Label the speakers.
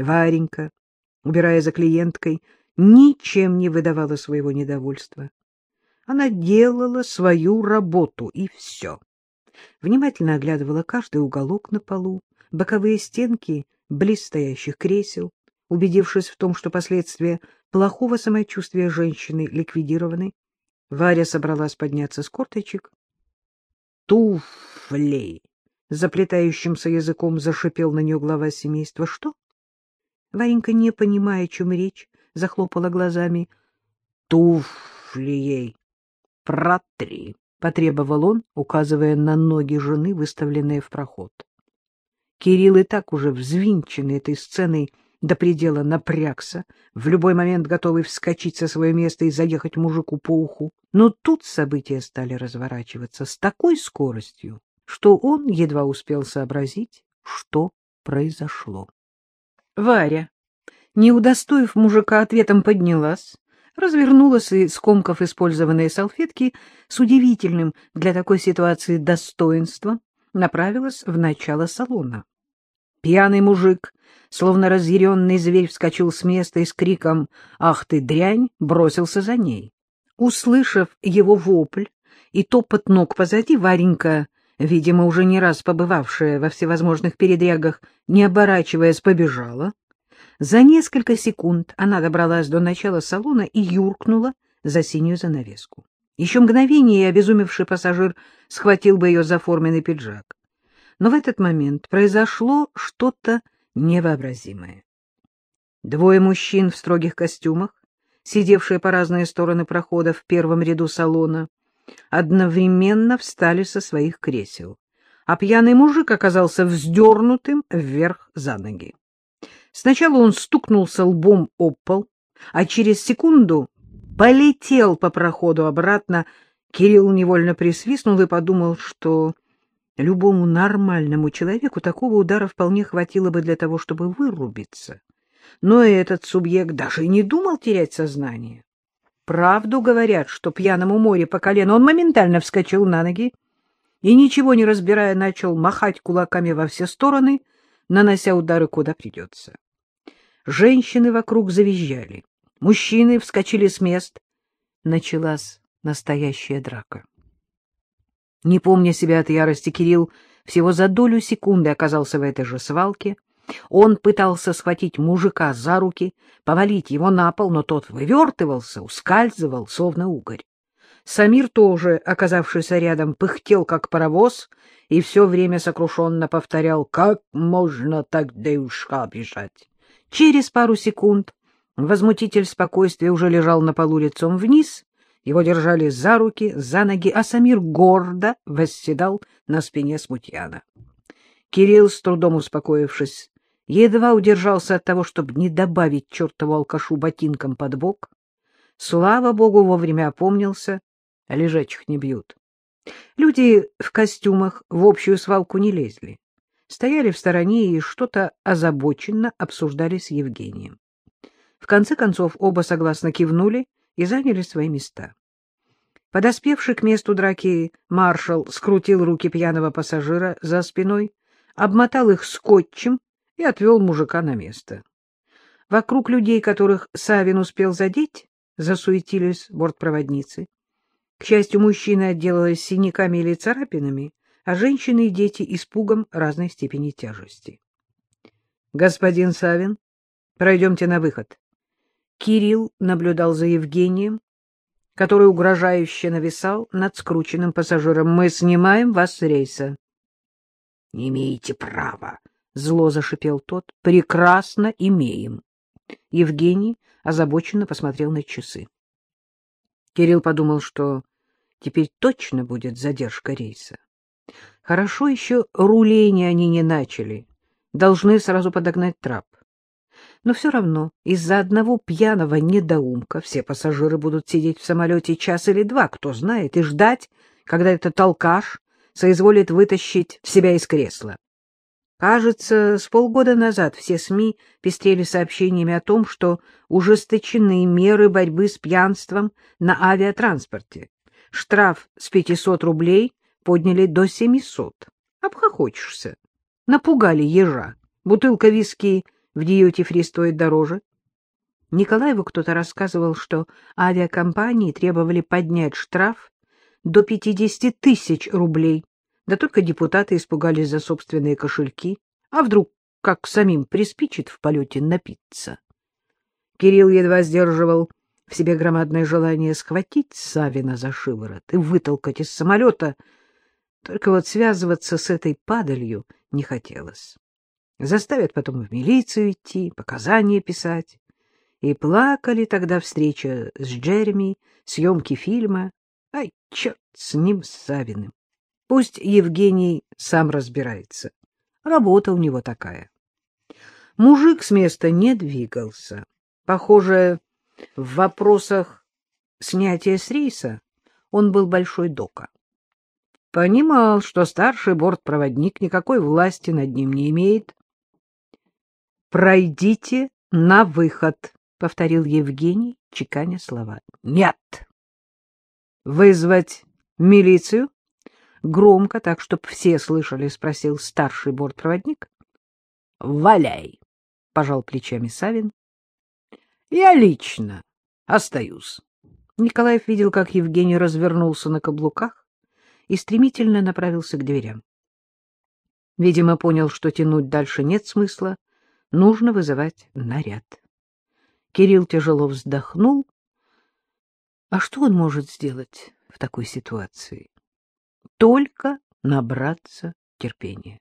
Speaker 1: Варенька, убирая за клиенткой, ничем не выдавала своего недовольства. Она делала свою работу, и все. Внимательно оглядывала каждый уголок на полу, боковые стенки близстоящих кресел, убедившись в том, что последствия плохого самочувствия женщины ликвидированы, Варя собралась подняться с корточек. «Туфли!» — заплетающимся языком зашипел на нее глава семейства. «Что?» Варенька, не понимая, о чем речь, захлопала глазами. «Туфли ей! Протри!» — потребовал он, указывая на ноги жены, выставленные в проход. Кирилл и так уже взвинченный этой сценой до предела напрягся, в любой момент готовый вскочить со своего места и заехать мужику по уху. Но тут события стали разворачиваться с такой скоростью, что он едва успел сообразить, что произошло. Варя, не удостоив мужика ответом, поднялась, развернулась и, скомкав использованные салфетки, с удивительным для такой ситуации достоинством, направилась в начало салона. Пьяный мужик, словно разъяренный зверь, вскочил с места и с криком «Ах ты, дрянь!» бросился за ней. Услышав его вопль и топот ног позади, Варенька, видимо, уже не раз побывавшая во всевозможных передрягах, не оборачиваясь, побежала. За несколько секунд она добралась до начала салона и юркнула за синюю занавеску. Еще мгновение, и обезумевший пассажир схватил бы ее за форменный пиджак. Но в этот момент произошло что-то невообразимое. Двое мужчин в строгих костюмах, сидевшие по разные стороны прохода в первом ряду салона, одновременно встали со своих кресел, а пьяный мужик оказался вздернутым вверх за ноги. Сначала он стукнулся лбом об пол, а через секунду полетел по проходу обратно. Кирилл невольно присвистнул и подумал, что Любому нормальному человеку такого удара вполне хватило бы для того, чтобы вырубиться. Но этот субъект даже и не думал терять сознание. Правду говорят, что пьяному море по колено он моментально вскочил на ноги и, ничего не разбирая, начал махать кулаками во все стороны, нанося удары куда придется. Женщины вокруг завизжали, мужчины вскочили с мест. Началась настоящая драка. Не помня себя от ярости, Кирилл всего за долю секунды оказался в этой же свалке. Он пытался схватить мужика за руки, повалить его на пол, но тот вывертывался, ускальзывал, словно угорь. Самир тоже, оказавшийся рядом, пыхтел, как паровоз, и все время сокрушенно повторял, как можно так девушка обижать. Через пару секунд возмутитель спокойствия уже лежал на полу лицом вниз, его держали за руки, за ноги, а Самир гордо восседал на спине смутьяна. Кирилл, с трудом успокоившись, едва удержался от того, чтобы не добавить чертову алкашу ботинком под бок. Слава богу, вовремя опомнился, а лежачих не бьют. Люди в костюмах в общую свалку не лезли. Стояли в стороне и что-то озабоченно обсуждали с Евгением. В конце концов оба согласно кивнули и заняли свои места. Подоспевший к месту драки маршал скрутил руки пьяного пассажира за спиной, обмотал их скотчем и отвел мужика на место. Вокруг людей, которых Савин успел задеть, засуетились бортпроводницы. К счастью, мужчины отделались синяками или царапинами, а женщины и дети испугом разной степени тяжести. — Господин Савин, пройдемте на выход. Кирилл наблюдал за Евгением, который угрожающе нависал над скрученным пассажиром. «Мы снимаем вас с рейса». «Не имеете права», — зло зашипел тот. «Прекрасно имеем». Евгений озабоченно посмотрел на часы. Кирилл подумал, что теперь точно будет задержка рейса. Хорошо еще руление они не начали. Должны сразу подогнать трап. Но все равно из-за одного пьяного недоумка все пассажиры будут сидеть в самолете час или два, кто знает, и ждать, когда этот алкаш соизволит вытащить себя из кресла. Кажется, с полгода назад все СМИ пестрели сообщениями о том, что ужесточены меры борьбы с пьянством на авиатранспорте. Штраф с 500 рублей подняли до 700. Обхохочешься. Напугали ежа. Бутылка виски в дьюти-фри стоит дороже. Николаеву кто-то рассказывал, что авиакомпании требовали поднять штраф до 50 тысяч рублей. Да только депутаты испугались за собственные кошельки. А вдруг, как самим приспичит в полете напиться? Кирилл едва сдерживал в себе громадное желание схватить Савина за шиворот и вытолкать из самолета, только вот связываться с этой падалью не хотелось. Заставят потом в милицию идти, показания писать. И плакали тогда встреча с Джереми, съемки фильма. Ай, черт с ним, с Савиным. Пусть Евгений сам разбирается. Работа у него такая. Мужик с места не двигался. Похоже, в вопросах снятия с рейса он был большой дока. Понимал, что старший бортпроводник никакой власти над ним не имеет. «Пройдите на выход», — повторил Евгений, чеканя слова. «Нет». «Вызвать милицию?» Громко, так, чтоб все слышали, спросил старший бортпроводник. «Валяй», — пожал плечами Савин. Я лично остаюсь. Николаев видел, как Евгений развернулся на каблуках и стремительно направился к дверям. Видимо, понял, что тянуть дальше нет смысла, нужно вызывать наряд. Кирилл тяжело вздохнул. А что он может сделать в такой ситуации? Только набраться терпения.